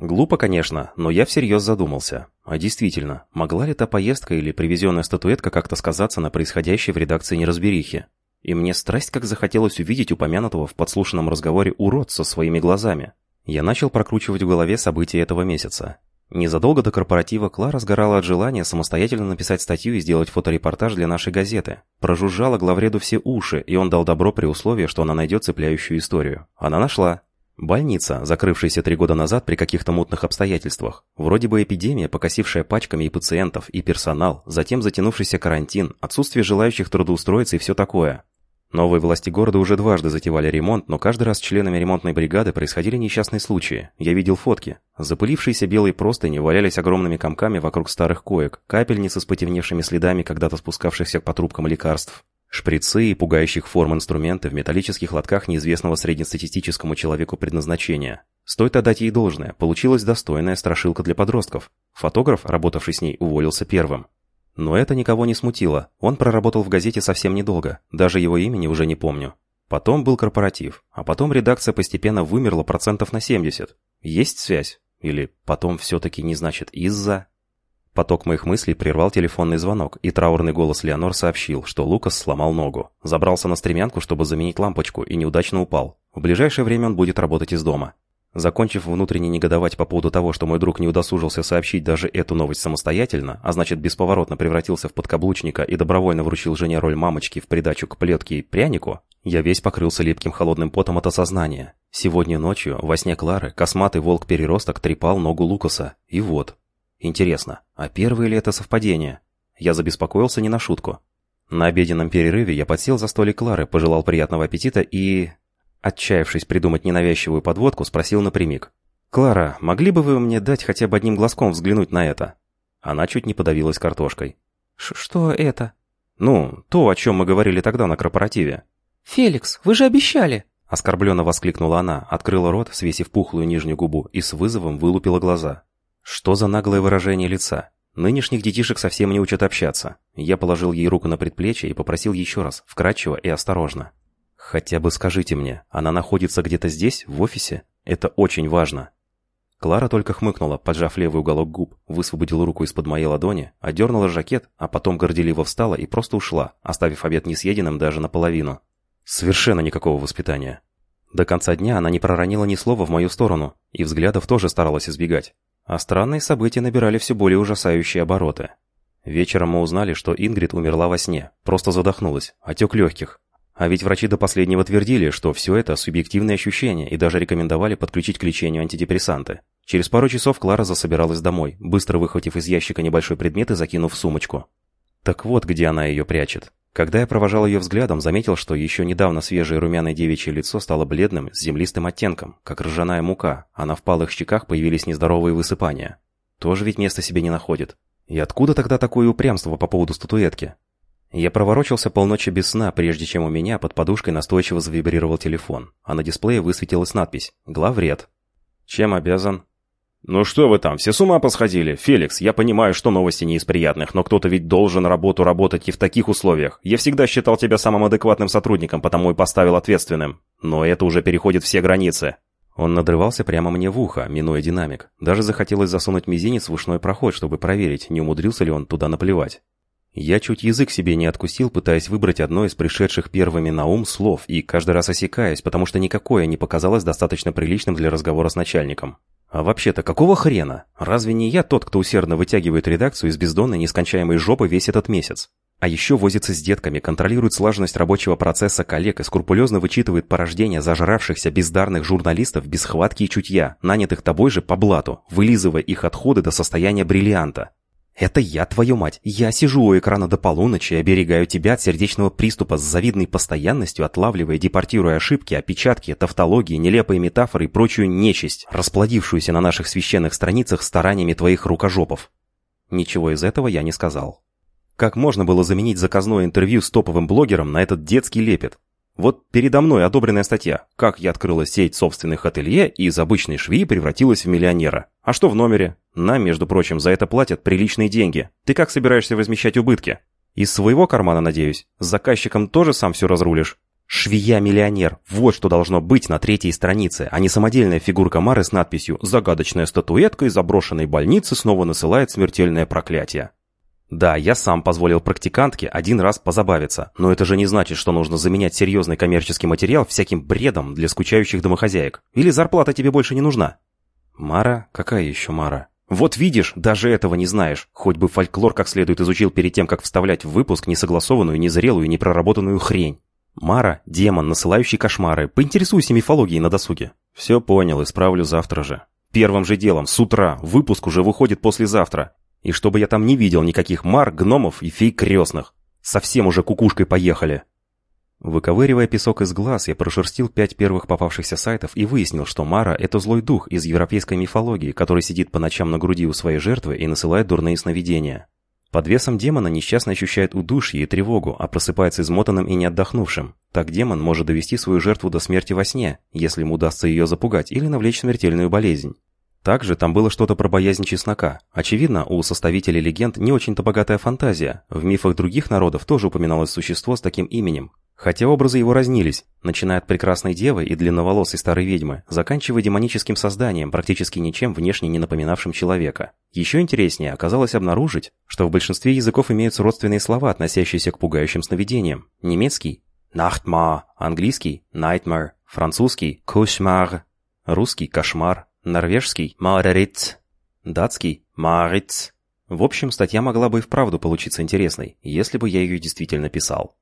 Глупо, конечно, но я всерьез задумался. А действительно, могла ли та поездка или привезенная статуэтка как-то сказаться на происходящей в редакции неразберихе? И мне страсть как захотелось увидеть упомянутого в подслушанном разговоре уродца своими глазами. Я начал прокручивать в голове события этого месяца. Незадолго до корпоратива Клара сгорала от желания самостоятельно написать статью и сделать фоторепортаж для нашей газеты. Прожужжала главреду все уши, и он дал добро при условии, что она найдет цепляющую историю. Она нашла. Больница, закрывшаяся три года назад при каких-то мутных обстоятельствах. Вроде бы эпидемия, покосившая пачками и пациентов, и персонал, затем затянувшийся карантин, отсутствие желающих трудоустроиться и все такое. Новые власти города уже дважды затевали ремонт, но каждый раз с членами ремонтной бригады происходили несчастные случаи. Я видел фотки. Запылившиеся белые простыни валялись огромными комками вокруг старых коек, капельницы с потемневшими следами когда-то спускавшихся по трубкам лекарств. Шприцы и пугающих форм инструменты в металлических лотках неизвестного среднестатистическому человеку предназначения. Стоит отдать ей должное, получилась достойная страшилка для подростков. Фотограф, работавший с ней, уволился первым. Но это никого не смутило. Он проработал в газете совсем недолго. Даже его имени уже не помню. Потом был корпоратив. А потом редакция постепенно вымерла процентов на 70. Есть связь? Или потом все-таки не значит из-за? Поток моих мыслей прервал телефонный звонок, и траурный голос Леонор сообщил, что Лукас сломал ногу. Забрался на стремянку, чтобы заменить лампочку, и неудачно упал. В ближайшее время он будет работать из дома. Закончив внутренне негодовать по поводу того, что мой друг не удосужился сообщить даже эту новость самостоятельно, а значит бесповоротно превратился в подкаблучника и добровольно вручил жене роль мамочки в придачу к плетке и прянику, я весь покрылся липким холодным потом от осознания. Сегодня ночью, во сне Клары, косматый волк-переросток трепал ногу Лукаса. И вот. Интересно, а первое ли это совпадение? Я забеспокоился не на шутку. На обеденном перерыве я подсел за столик Клары, пожелал приятного аппетита и... Отчаявшись придумать ненавязчивую подводку, спросил напрямик. «Клара, могли бы вы мне дать хотя бы одним глазком взглянуть на это?» Она чуть не подавилась картошкой. «Что это?» «Ну, то, о чем мы говорили тогда на корпоративе». «Феликс, вы же обещали!» Оскорбленно воскликнула она, открыла рот, свесив пухлую нижнюю губу, и с вызовом вылупила глаза. Что за наглое выражение лица? Нынешних детишек совсем не учат общаться. Я положил ей руку на предплечье и попросил еще раз, вкратчиво и осторожно. «Хотя бы скажите мне, она находится где-то здесь, в офисе? Это очень важно». Клара только хмыкнула, поджав левый уголок губ, высвободила руку из-под моей ладони, одернула жакет, а потом горделиво встала и просто ушла, оставив обед несъеденным даже наполовину. Совершенно никакого воспитания. До конца дня она не проронила ни слова в мою сторону, и взглядов тоже старалась избегать. А странные события набирали все более ужасающие обороты. Вечером мы узнали, что Ингрид умерла во сне, просто задохнулась, отек легких, а ведь врачи до последнего твердили, что все это субъективные ощущения и даже рекомендовали подключить к лечению антидепрессанты. Через пару часов Клара засобиралась домой, быстро выхватив из ящика небольшой предмет и закинув в сумочку. Так вот, где она ее прячет. Когда я провожал ее взглядом, заметил, что еще недавно свежее румяное девичье лицо стало бледным, с землистым оттенком, как ржаная мука, а на впалых щеках появились нездоровые высыпания. Тоже ведь места себе не находит. И откуда тогда такое упрямство по поводу статуэтки? Я проворочился полночи без сна, прежде чем у меня под подушкой настойчиво завибрировал телефон, а на дисплее высветилась надпись «Главред». «Чем обязан?» «Ну что вы там, все с ума посходили? Феликс, я понимаю, что новости не из приятных, но кто-то ведь должен работу работать и в таких условиях. Я всегда считал тебя самым адекватным сотрудником, потому и поставил ответственным. Но это уже переходит все границы». Он надрывался прямо мне в ухо, минуя динамик. Даже захотелось засунуть мизинец в ушной проход, чтобы проверить, не умудрился ли он туда наплевать. Я чуть язык себе не откусил, пытаясь выбрать одно из пришедших первыми на ум слов, и каждый раз осекаясь, потому что никакое не показалось достаточно приличным для разговора с начальником. А вообще-то, какого хрена? Разве не я тот, кто усердно вытягивает редакцию из бездонной нескончаемой жопы весь этот месяц? А еще возится с детками, контролирует слаженность рабочего процесса коллег и скрупулезно вычитывает порождения зажравшихся бездарных журналистов без хватки и чутья, нанятых тобой же по блату, вылизывая их отходы до состояния бриллианта. Это я, твою мать. Я сижу у экрана до полуночи и оберегаю тебя от сердечного приступа с завидной постоянностью, отлавливая и депортируя ошибки, опечатки, тавтологии, нелепые метафоры и прочую нечисть, расплодившуюся на наших священных страницах стараниями твоих рукожопов. Ничего из этого я не сказал. Как можно было заменить заказное интервью с топовым блогером на этот детский лепет? Вот передо мной одобренная статья «Как я открыла сеть собственных ателье и из обычной швеи превратилась в миллионера». А что в номере? Нам, между прочим, за это платят приличные деньги. Ты как собираешься возмещать убытки? Из своего кармана, надеюсь? С заказчиком тоже сам все разрулишь? Швея-миллионер. Вот что должно быть на третьей странице, а не самодельная фигурка Мары с надписью «Загадочная статуэтка из заброшенной больницы снова насылает смертельное проклятие». Да, я сам позволил практикантке один раз позабавиться, но это же не значит, что нужно заменять серьезный коммерческий материал всяким бредом для скучающих домохозяек. Или зарплата тебе больше не нужна? Мара? Какая еще Мара? Вот видишь, даже этого не знаешь. Хоть бы фольклор как следует изучил перед тем, как вставлять в выпуск несогласованную, незрелую, непроработанную хрень. Мара – демон, насылающий кошмары. Поинтересуйся мифологией на досуге. Все понял, исправлю завтра же. Первым же делом, с утра. Выпуск уже выходит послезавтра. И чтобы я там не видел никаких мар, гномов и фей крестных. Совсем уже кукушкой поехали. Выковыривая песок из глаз, я прошерстил пять первых попавшихся сайтов и выяснил, что Мара – это злой дух из европейской мифологии, который сидит по ночам на груди у своей жертвы и насылает дурные сновидения. Под весом демона несчастно ощущает удушье и тревогу, а просыпается измотанным и не отдохнувшим. Так демон может довести свою жертву до смерти во сне, если ему удастся ее запугать или навлечь смертельную болезнь. Также там было что-то про боязнь чеснока. Очевидно, у составителей легенд не очень-то богатая фантазия. В мифах других народов тоже упоминалось существо с таким именем. Хотя образы его разнились, начиная от прекрасной девы и длинноволосой старой ведьмы, заканчивая демоническим созданием, практически ничем внешне не напоминавшим человека. Еще интереснее оказалось обнаружить, что в большинстве языков имеются родственные слова, относящиеся к пугающим сновидениям. Немецкий – «Nachtmar», английский – «Nightmare», французский – «Кошмар», русский – «Кошмар», норвежский «Марариц», датский «Мариц». В общем, статья могла бы и вправду получиться интересной, если бы я ее действительно писал.